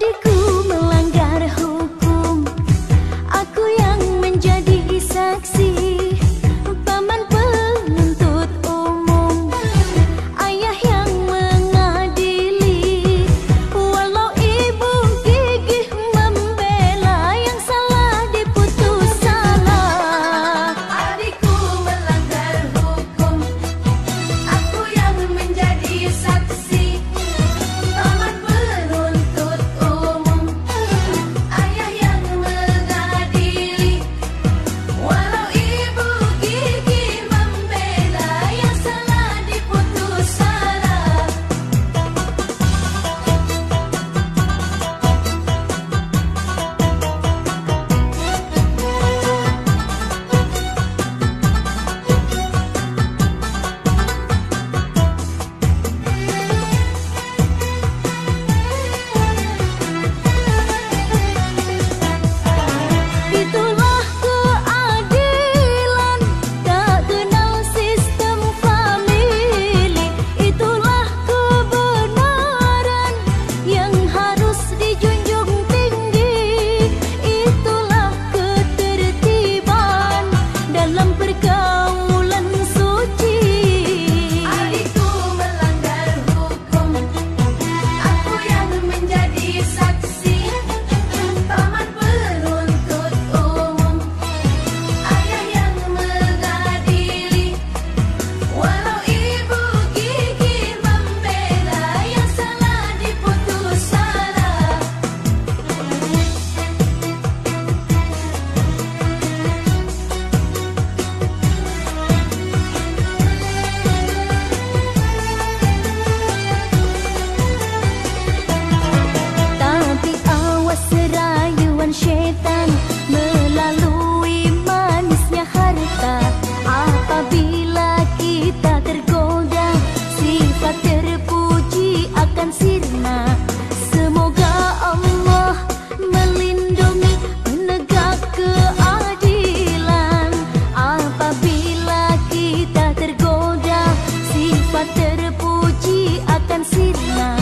கண்டு akan sirna